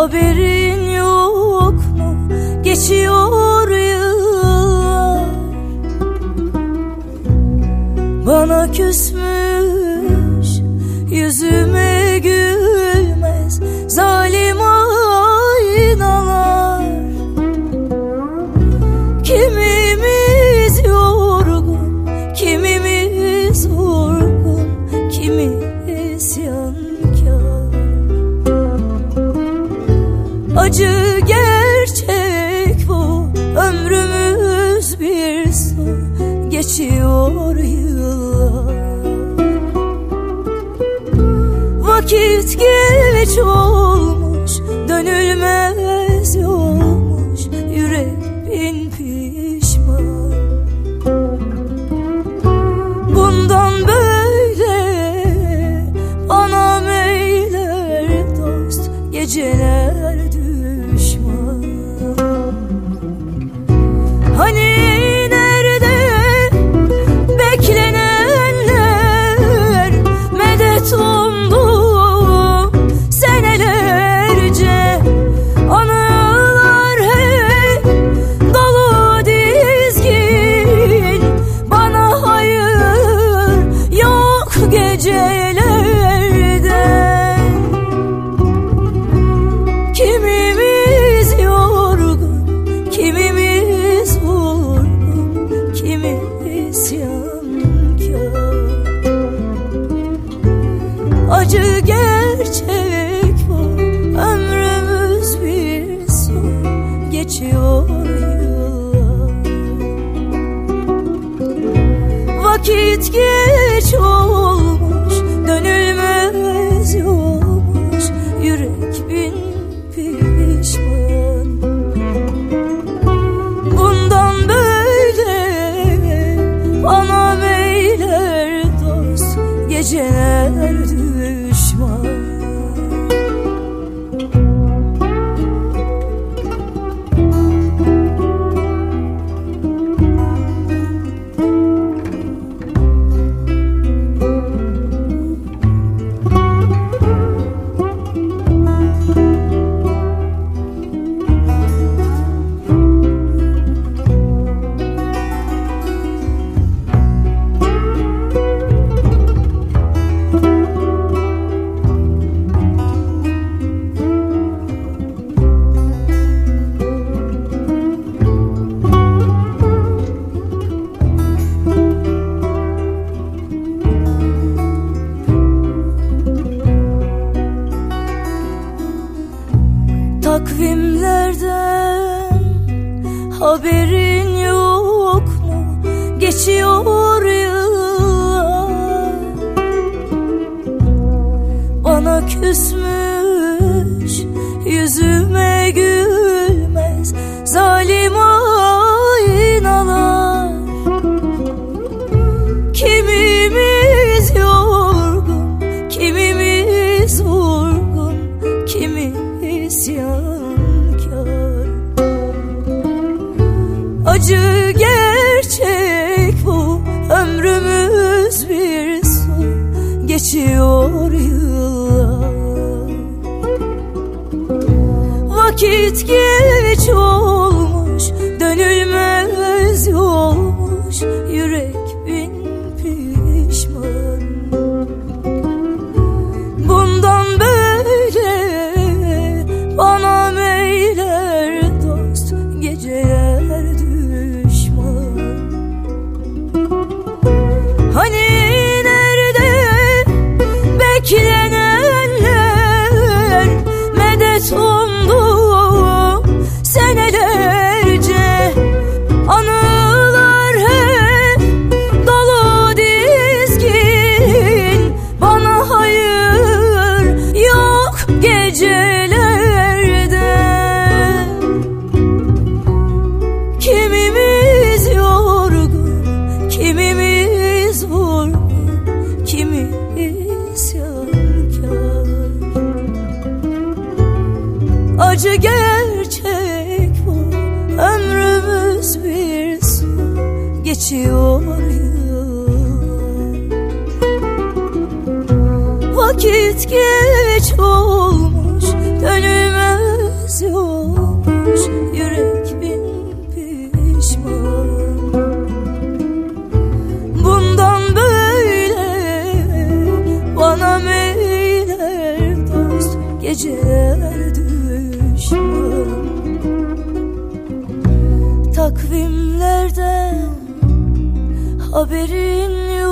haberin yok mu? Geçiyor yıllar Bana küsmüş yüzüme gülmez Zalim aynalar Kimimiz yorgun, kimimiz vurgun, Acı gerçek bu ömrümüz bir su geçiyor yıllar. Vakit geç olmuş dönülmez yolmuş yürek bin pişman. Bundan böyle bana meyler dost geceler geçiyor yıllar. Vakit geç olmuş, dönülmez yolmuş Yürek bin pişman. Bundan böyle bana meyler dost Geceler düşman Takvimlerden haberin yok mu? Geçiyor yıllar Bana küsmüş yüzüme gülmez Zalim aynalar geçiyor. Vakit geç olmuş Dönülmez yokmuş Yürek bin pişman. Bundan böyle Bana meyler dost Geceler düşman. Takvimlerden Haberin yok